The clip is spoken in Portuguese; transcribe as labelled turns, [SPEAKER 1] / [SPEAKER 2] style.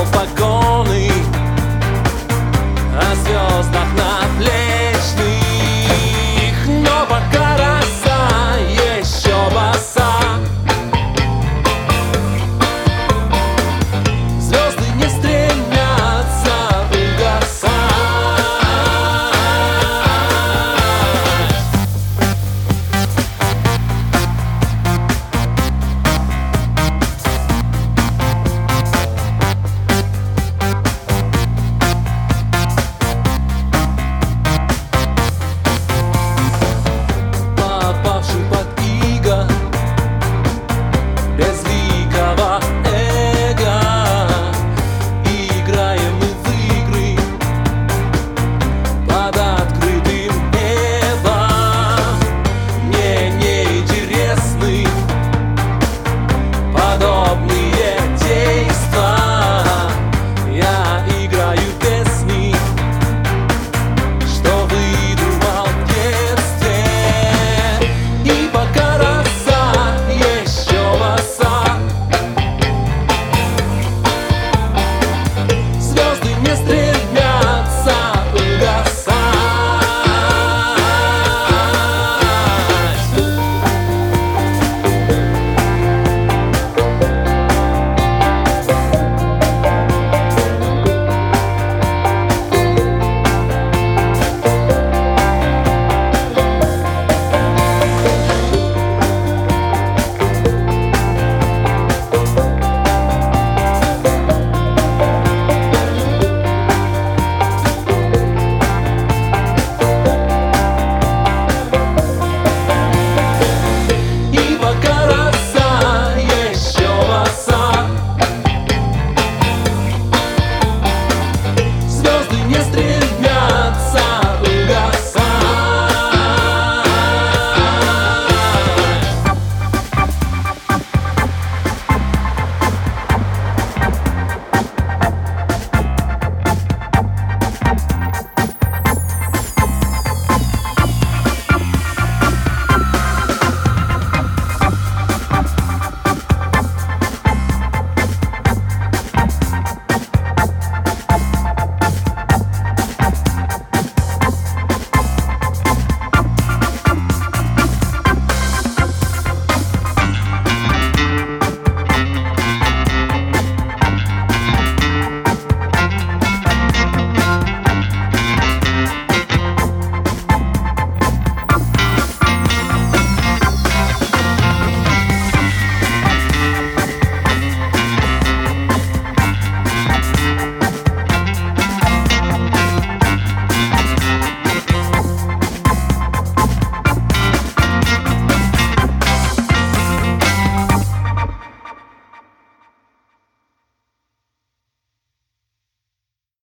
[SPEAKER 1] alpha